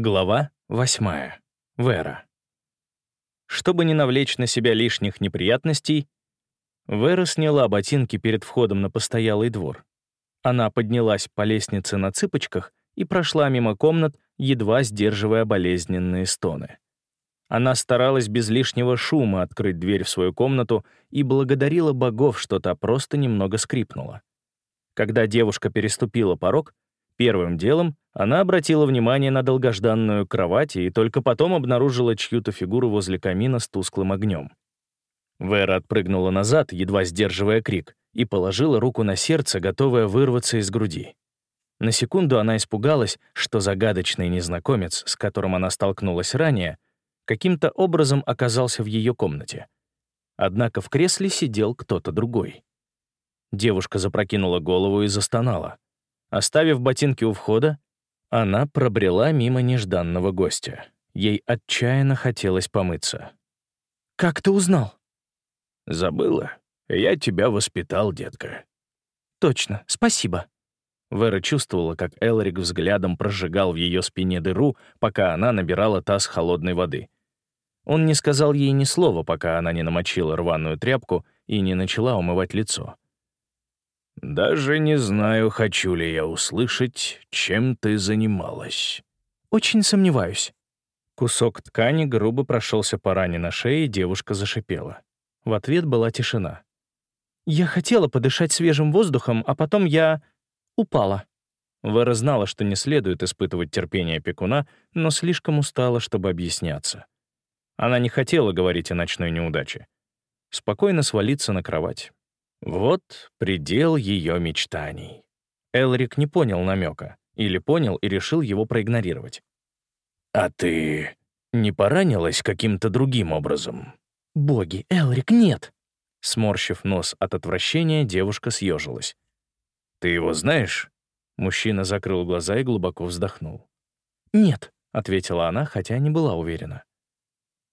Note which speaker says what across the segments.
Speaker 1: Глава восьмая. Вера. Чтобы не навлечь на себя лишних неприятностей, Вера сняла ботинки перед входом на постоялый двор. Она поднялась по лестнице на цыпочках и прошла мимо комнат, едва сдерживая болезненные стоны. Она старалась без лишнего шума открыть дверь в свою комнату и благодарила богов, что та просто немного скрипнула. Когда девушка переступила порог, первым делом она обратила внимание на долгожданную кровать и только потом обнаружила чью-то фигуру возле камина с тусклым огнем. Вера отпрыгнула назад, едва сдерживая крик, и положила руку на сердце, готовая вырваться из груди. На секунду она испугалась, что загадочный незнакомец, с которым она столкнулась ранее, каким-то образом оказался в ее комнате. Однако в кресле сидел кто-то другой. Девушка запрокинула голову и застонала. Оставив ботинки у входа, она пробрела мимо нежданного гостя. Ей отчаянно хотелось помыться. «Как ты узнал?»
Speaker 2: «Забыла. Я тебя воспитал, детка».
Speaker 1: «Точно. Спасибо». Вера чувствовала, как Элрик взглядом прожигал в ее спине дыру, пока она набирала таз холодной воды. Он не сказал ей ни слова, пока она не намочила рваную тряпку и не начала умывать лицо.
Speaker 2: «Даже не знаю, хочу ли я услышать, чем ты занималась».
Speaker 1: «Очень сомневаюсь». Кусок ткани грубо прошелся по ране на шее, и девушка зашипела. В ответ была тишина. «Я хотела подышать свежим воздухом, а потом я... упала». Вера знала, что не следует испытывать терпение пекуна, но слишком устала, чтобы объясняться. Она не хотела говорить о ночной неудаче. Спокойно свалиться на кровать. Вот предел ее мечтаний. Элрик не понял намека, или понял и решил его проигнорировать.
Speaker 2: «А ты не поранилась каким-то другим образом?»
Speaker 1: «Боги, Элрик, нет!» Сморщив нос от отвращения, девушка съежилась.
Speaker 2: «Ты его знаешь?»
Speaker 1: Мужчина закрыл глаза и глубоко вздохнул. «Нет», — ответила она, хотя не была уверена.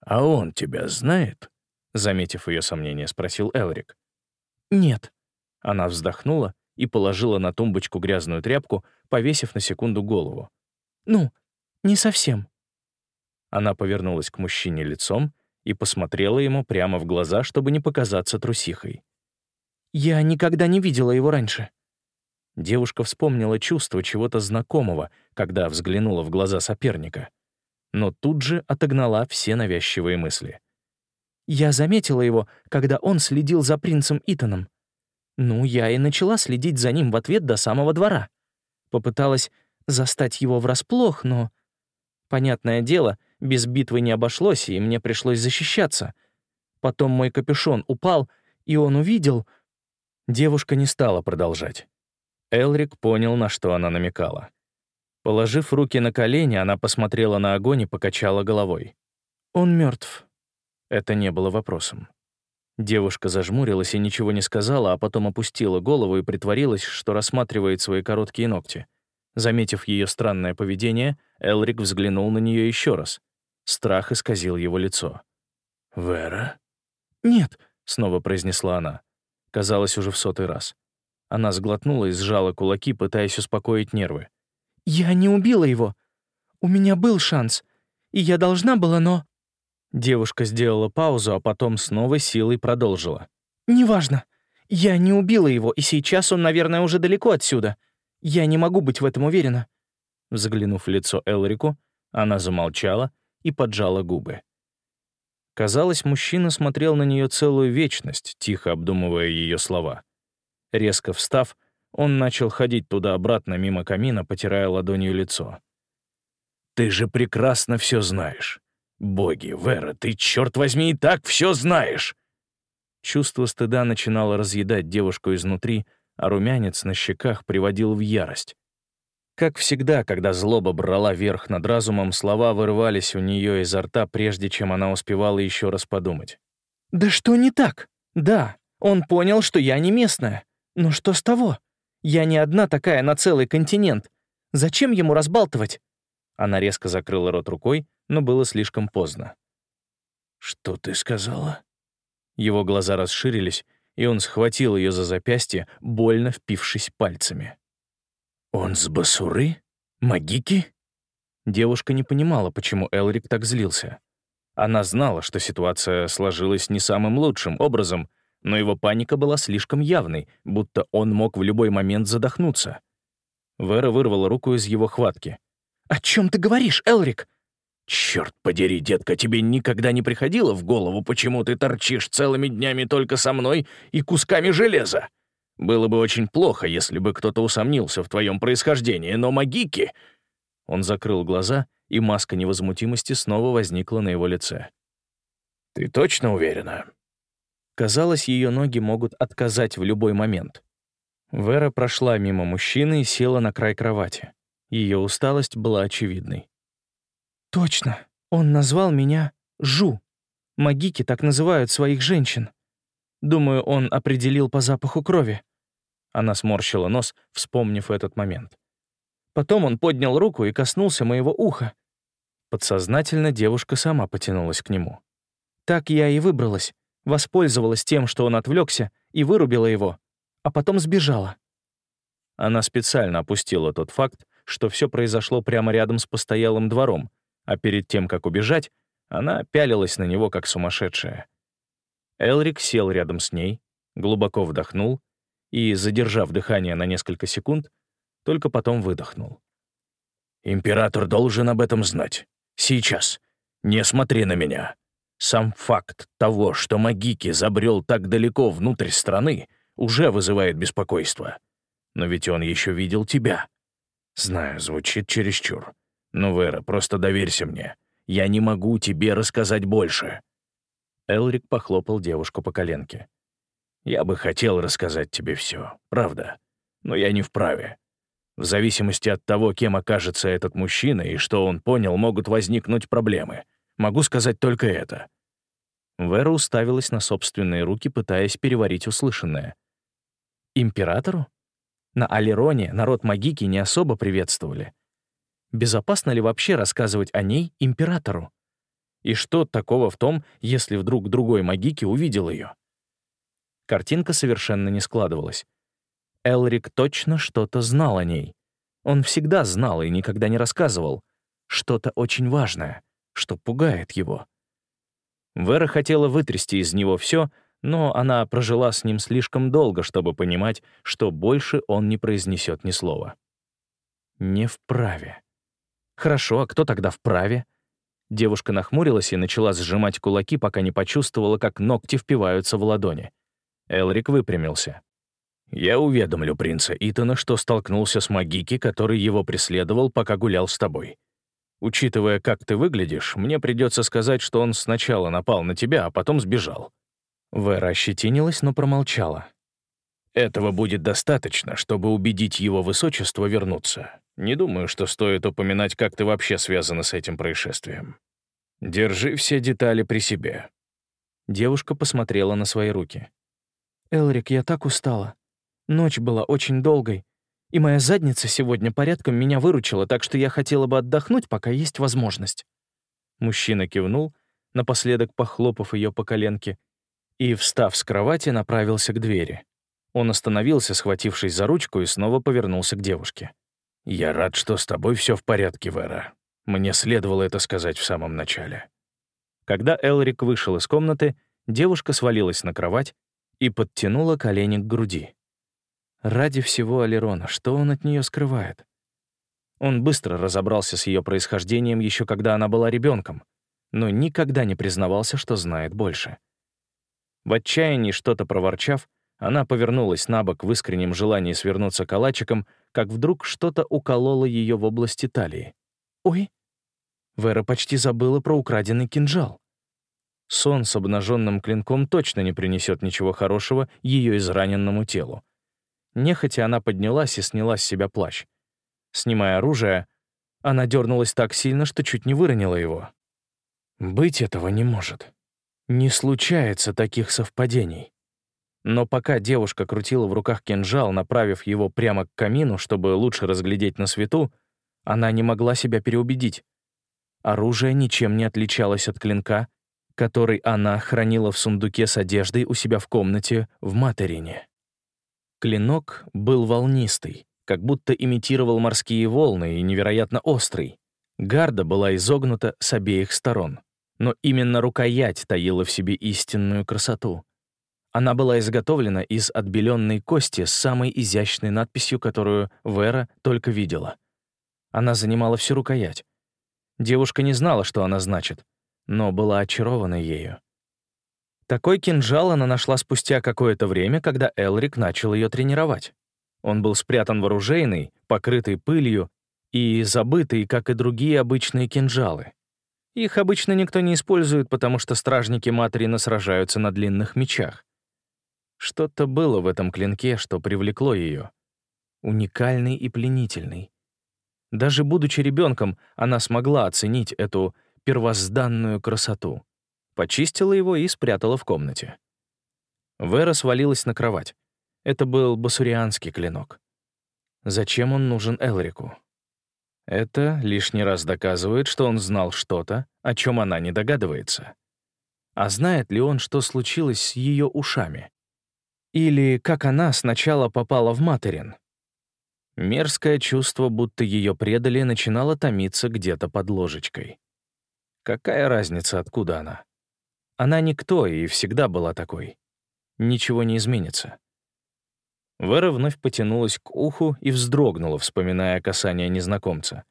Speaker 2: «А он тебя знает?»
Speaker 1: Заметив ее сомнение, спросил Элрик. «Нет». Она вздохнула и положила на тумбочку грязную тряпку, повесив на секунду голову. «Ну, не совсем». Она повернулась к мужчине лицом и посмотрела ему прямо в глаза, чтобы не показаться трусихой. «Я никогда не видела его раньше». Девушка вспомнила чувство чего-то знакомого, когда взглянула в глаза соперника но тут же отогнала все навязчивые мысли. Я заметила его, когда он следил за принцем Итаном. Ну, я и начала следить за ним в ответ до самого двора. Попыталась застать его врасплох, но... Понятное дело, без битвы не обошлось, и мне пришлось защищаться. Потом мой капюшон упал, и он увидел... Девушка не стала продолжать. Элрик понял, на что она намекала. Положив руки на колени, она посмотрела на огонь и покачала головой. «Он мертв. Это не было вопросом. Девушка зажмурилась и ничего не сказала, а потом опустила голову и притворилась, что рассматривает свои короткие ногти. Заметив ее странное поведение, Элрик взглянул на нее еще раз. Страх исказил его лицо.
Speaker 2: «Вера?»
Speaker 1: «Нет», — снова произнесла она. Казалось, уже в сотый раз. Она сглотнула и сжала кулаки, пытаясь успокоить нервы. «Я не убила его. У меня был шанс. И я должна была, но...» Девушка сделала паузу, а потом с новой силой продолжила. «Неважно. Я не убила его, и сейчас он, наверное, уже далеко отсюда. Я не могу быть в этом уверена». Заглянув в лицо Элрику, она замолчала и поджала губы. Казалось, мужчина смотрел на нее целую вечность, тихо обдумывая ее слова. Резко встав, он начал ходить туда-обратно мимо камина, потирая ладонью лицо.
Speaker 2: «Ты же прекрасно все знаешь. Боги, Вера, ты, черт возьми, и так все знаешь!»
Speaker 1: Чувство стыда начинало разъедать девушку изнутри, а румянец на щеках приводил в ярость. Как всегда, когда злоба брала верх над разумом, слова вырывались у нее изо рта, прежде чем она успевала еще раз подумать. «Да что не так? Да, он понял, что я не местная. Но что с того? Я не одна такая на целый континент. Зачем ему разбалтывать?» Она резко закрыла рот рукой, но было слишком поздно.
Speaker 2: «Что ты сказала?»
Speaker 1: Его глаза расширились, и он схватил ее за запястье, больно впившись пальцами.
Speaker 2: «Он с Басуры? Магики?»
Speaker 1: Девушка не понимала, почему Элрик так злился. Она знала, что ситуация сложилась не самым лучшим образом, но его паника была слишком явной, будто он мог в любой момент задохнуться. Вера вырвала руку из его хватки. «О чем ты говоришь, Элрик?»
Speaker 2: «Черт подери, детка, тебе никогда не приходило в голову, почему ты торчишь целыми днями только со мной и кусками железа? Было бы очень плохо, если бы кто-то усомнился в твоем происхождении, но магики...»
Speaker 1: Он закрыл глаза, и маска невозмутимости снова возникла на его лице.
Speaker 2: «Ты точно уверена?»
Speaker 1: Казалось, ее ноги могут отказать в любой момент. Вера прошла мимо мужчины и села на край кровати. Ее усталость была очевидной. «Точно. Он назвал меня Жу. Магики так называют своих женщин. Думаю, он определил по запаху крови». Она сморщила нос, вспомнив этот момент. Потом он поднял руку и коснулся моего уха. Подсознательно девушка сама потянулась к нему. Так я и выбралась, воспользовалась тем, что он отвлекся, и вырубила его, а потом сбежала. Она специально опустила тот факт, что все произошло прямо рядом с постоялым двором, а перед тем, как убежать, она пялилась на него, как сумасшедшая. Элрик сел рядом с ней, глубоко вдохнул и, задержав дыхание на несколько секунд, только потом выдохнул.
Speaker 2: «Император должен об этом знать. Сейчас. Не смотри на меня. Сам факт того, что Магики забрел так далеко внутрь страны, уже вызывает беспокойство. Но ведь он еще видел тебя. Знаю, звучит чересчур. Но, Вера, просто доверься мне. Я не могу тебе рассказать больше».
Speaker 1: Элрик похлопал девушку по коленке.
Speaker 2: «Я бы хотел рассказать тебе все, правда, но я не вправе. В зависимости от того, кем окажется этот мужчина и что он понял, могут возникнуть проблемы. Могу сказать только это».
Speaker 1: Вера уставилась на собственные руки, пытаясь переварить услышанное. «Императору? На Алероне народ Магики не особо приветствовали безопасно ли вообще рассказывать о ней императору? И что такого в том, если вдруг другой магики увидел ее? Картинка совершенно не складывалась. Элрик точно что-то знал о ней. Он всегда знал и никогда не рассказывал. Что-то очень важное, что пугает его. Вера хотела вытрясти из него все, но она прожила с ним слишком долго, чтобы понимать, что больше он не произнесет ни слова. Не вправе. Хорошо, а кто тогда вправе? Девушка нахмурилась и начала сжимать кулаки, пока не почувствовала, как ногти впиваются в ладони. Элрик выпрямился.
Speaker 2: «Я уведомлю принца Итана, что столкнулся с Магики, который его преследовал, пока гулял с тобой. Учитывая, как ты выглядишь, мне придется сказать, что он сначала напал на тебя, а потом сбежал».
Speaker 1: Вера ощетинилась, но промолчала.
Speaker 2: «Этого будет достаточно, чтобы убедить его высочество вернуться. Не думаю, что стоит упоминать, как ты вообще связана с этим происшествием. Держи все детали при себе».
Speaker 1: Девушка посмотрела на свои руки. «Элрик, я так устала. Ночь была очень долгой, и моя задница сегодня порядком меня выручила, так что я хотела бы отдохнуть, пока есть возможность». Мужчина кивнул, напоследок похлопав ее по коленке, и, встав с кровати, направился к двери. Он остановился, схватившись за ручку, и снова повернулся к девушке.
Speaker 2: «Я рад, что с тобой все в порядке, Вера. Мне следовало это сказать в самом начале».
Speaker 1: Когда Элрик вышел из комнаты, девушка свалилась на кровать и подтянула колени к груди. Ради всего Алерона, что он от нее скрывает? Он быстро разобрался с ее происхождением еще когда она была ребенком, но никогда не признавался, что знает больше. В отчаянии что-то проворчав, она повернулась на бок в искреннем желании свернуться калачиком, как вдруг что-то укололо ее в области талии. «Ой!» Вера почти забыла про украденный кинжал. Сон с обнаженным клинком точно не принесет ничего хорошего ее израненному телу. Нехотя она поднялась и сняла с себя плащ. Снимая оружие, она дернулась так сильно, что чуть не выронила его. Быть этого не может. Не случается таких совпадений. Но пока девушка крутила в руках кинжал, направив его прямо к камину, чтобы лучше разглядеть на свету, она не могла себя переубедить. Оружие ничем не отличалось от клинка, который она хранила в сундуке с одеждой у себя в комнате в Материне. Клинок был волнистый, как будто имитировал морские волны и невероятно острый. Гарда была изогнута с обеих сторон, но именно рукоять таила в себе истинную красоту. Она была изготовлена из отбеленной кости с самой изящной надписью, которую Вера только видела. Она занимала всю рукоять. Девушка не знала, что она значит, но была очарована ею. Такой кинжал она нашла спустя какое-то время, когда Элрик начал ее тренировать. Он был спрятан в оружейной, покрытый пылью и забытый, как и другие обычные кинжалы. Их обычно никто не использует, потому что стражники Матрина сражаются на длинных мечах. Что-то было в этом клинке, что привлекло ее. Уникальный и пленительный. Даже будучи ребенком, она смогла оценить эту первозданную красоту. Почистила его и спрятала в комнате. Вера свалилась на кровать. Это был басурианский клинок. Зачем он нужен Элрику? Это лишний раз доказывает, что он знал что-то, о чем она не догадывается. А знает ли он, что случилось с ее ушами? Или как она сначала попала в Материн? Мерзкое чувство, будто ее предали, начинало томиться где-то под ложечкой. Какая разница, откуда она? Она никто и всегда была такой. Ничего не изменится. Вера вновь потянулась к уху и вздрогнула, вспоминая касание незнакомца.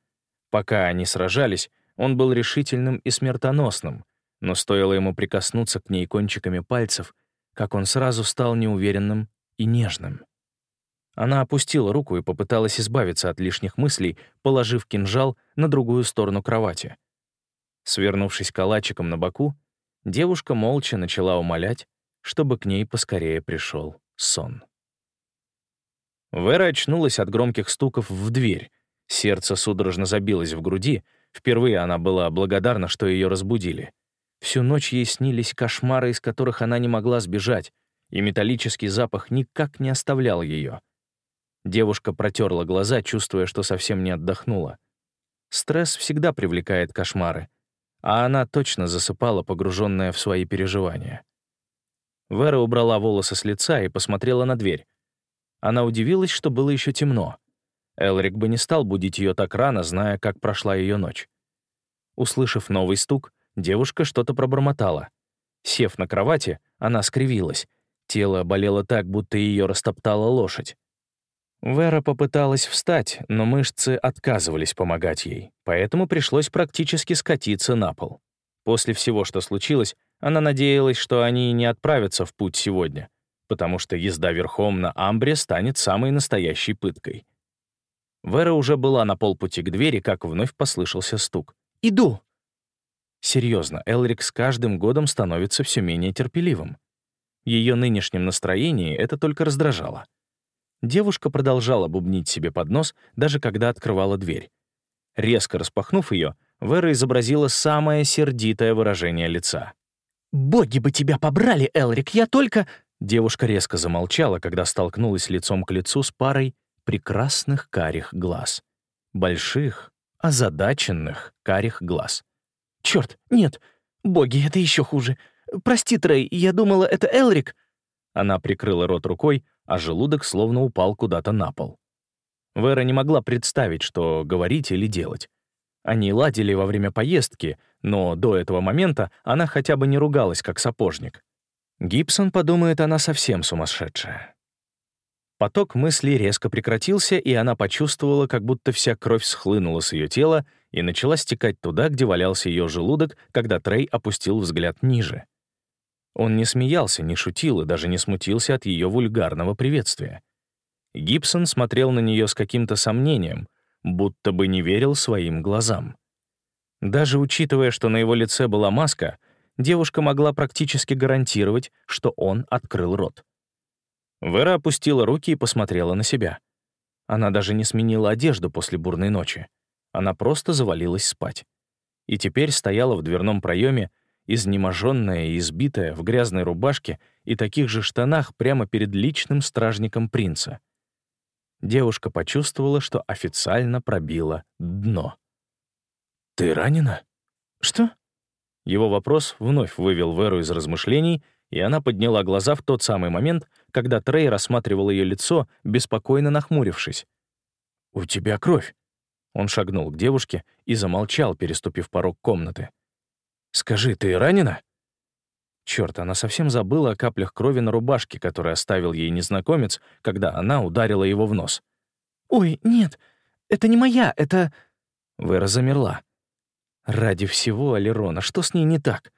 Speaker 1: Пока они сражались, он был решительным и смертоносным, но стоило ему прикоснуться к ней кончиками пальцев, как он сразу стал неуверенным и нежным. Она опустила руку и попыталась избавиться от лишних мыслей, положив кинжал на другую сторону кровати. Свернувшись калачиком на боку, девушка молча начала умолять, чтобы к ней поскорее пришел сон. Вера очнулась от громких стуков в дверь. Сердце судорожно забилось в груди. Впервые она была благодарна, что ее разбудили. Всю ночь ей снились кошмары, из которых она не могла сбежать, и металлический запах никак не оставлял ее. Девушка протерла глаза, чувствуя, что совсем не отдохнула. Стресс всегда привлекает кошмары, а она точно засыпала, погруженная в свои переживания. Вера убрала волосы с лица и посмотрела на дверь. Она удивилась, что было еще темно. Элрик бы не стал будить ее так рано, зная, как прошла ее ночь. Услышав новый стук, девушка что-то пробормотала. Сев на кровати, она скривилась. Тело болело так, будто ее растоптала лошадь. Вера попыталась встать, но мышцы отказывались помогать ей, поэтому пришлось практически скатиться на пол. После всего, что случилось, она надеялась, что они не отправятся в путь сегодня потому что езда верхом на амбре станет самой настоящей пыткой. Вера уже была на полпути к двери, как вновь послышался стук. «Иду!» Серьезно, Элрик с каждым годом становится все менее терпеливым. В ее нынешнем настроении это только раздражало. Девушка продолжала бубнить себе под нос, даже когда открывала дверь. Резко распахнув ее, Вера изобразила самое сердитое выражение лица. «Боги бы тебя побрали, Элрик, я только...» Девушка резко замолчала, когда столкнулась лицом к лицу с парой прекрасных карих глаз. Больших, озадаченных карих глаз. «Черт, нет! Боги, это еще хуже! Прости, Трей, я думала, это Элрик!» Она прикрыла рот рукой, а желудок словно упал куда-то на пол. Вера не могла представить, что говорить или делать. Они ладили во время поездки, но до этого момента она хотя бы не ругалась, как сапожник. Гибсон подумает, она совсем сумасшедшая. Поток мыслей резко прекратился, и она почувствовала, как будто вся кровь схлынула с ее тела и начала стекать туда, где валялся ее желудок, когда Трей опустил взгляд ниже. Он не смеялся, не шутил и даже не смутился от ее вульгарного приветствия. Гибсон смотрел на нее с каким-то сомнением, будто бы не верил своим глазам. Даже учитывая, что на его лице была маска, девушка могла практически гарантировать, что он открыл рот. Вера опустила руки и посмотрела на себя. Она даже не сменила одежду после бурной ночи. Она просто завалилась спать. И теперь стояла в дверном проеме, изнеможенная и избитая, в грязной рубашке и таких же штанах прямо перед личным стражником принца. Девушка почувствовала, что официально пробила дно. «Ты ранена?» «Что?» Его вопрос вновь вывел Веру из размышлений, и она подняла глаза в тот самый момент, когда Трей рассматривал ее лицо, беспокойно нахмурившись. «У тебя кровь. Он шагнул к девушке и замолчал, переступив порог комнаты. «Скажи, ты ранена?» Черт, она совсем забыла о каплях крови на рубашке, которые оставил ей незнакомец, когда она ударила его в нос.
Speaker 3: «Ой, нет, это не моя, это...»
Speaker 1: Вера замерла. Ради всего Алерона, что с ней не так?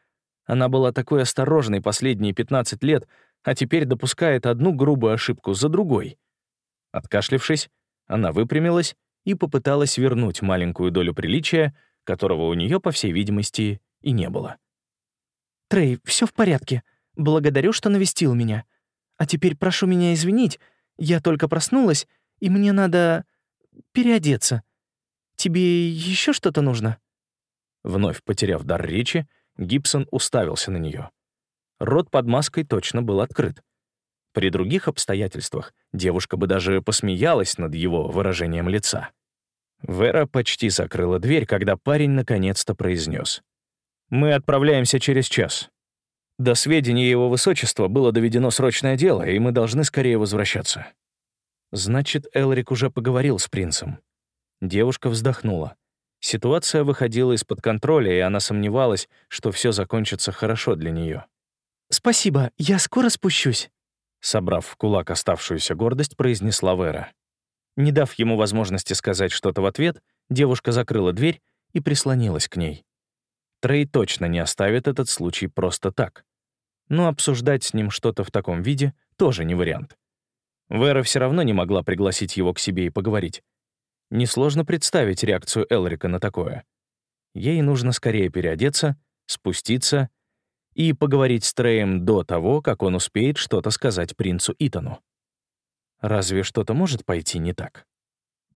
Speaker 1: Она была такой осторожной последние 15 лет, а теперь допускает одну грубую ошибку за другой. Откашлившись, она выпрямилась и попыталась вернуть маленькую долю приличия, которого у нее, по всей видимости, и не было.
Speaker 3: «Трей, все в порядке. Благодарю, что навестил меня. А теперь прошу меня извинить. Я только проснулась, и мне надо переодеться. Тебе еще что-то нужно?»
Speaker 1: Вновь потеряв дар речи, Гибсон уставился на нее. Рот под маской точно был открыт. При других обстоятельствах девушка бы даже посмеялась над его выражением лица. Вера почти закрыла дверь, когда парень наконец-то произнес. «Мы отправляемся через час. До сведения его высочества было доведено срочное дело, и мы должны скорее возвращаться». Значит, Элрик уже поговорил с принцем. Девушка вздохнула. Ситуация выходила из-под контроля, и она сомневалась, что все закончится хорошо для нее.
Speaker 3: «Спасибо, я скоро спущусь», —
Speaker 1: собрав в кулак оставшуюся гордость, произнесла Вера. Не дав ему возможности сказать что-то в ответ, девушка закрыла дверь и прислонилась к ней. Трей точно не оставит этот случай просто так. Но обсуждать с ним что-то в таком виде тоже не вариант. Вера все равно не могла пригласить его к себе и поговорить. Несложно представить реакцию Элрика на такое. Ей нужно скорее переодеться, спуститься и поговорить с Треем до того, как он успеет что-то сказать принцу Итану. Разве что-то может пойти не так?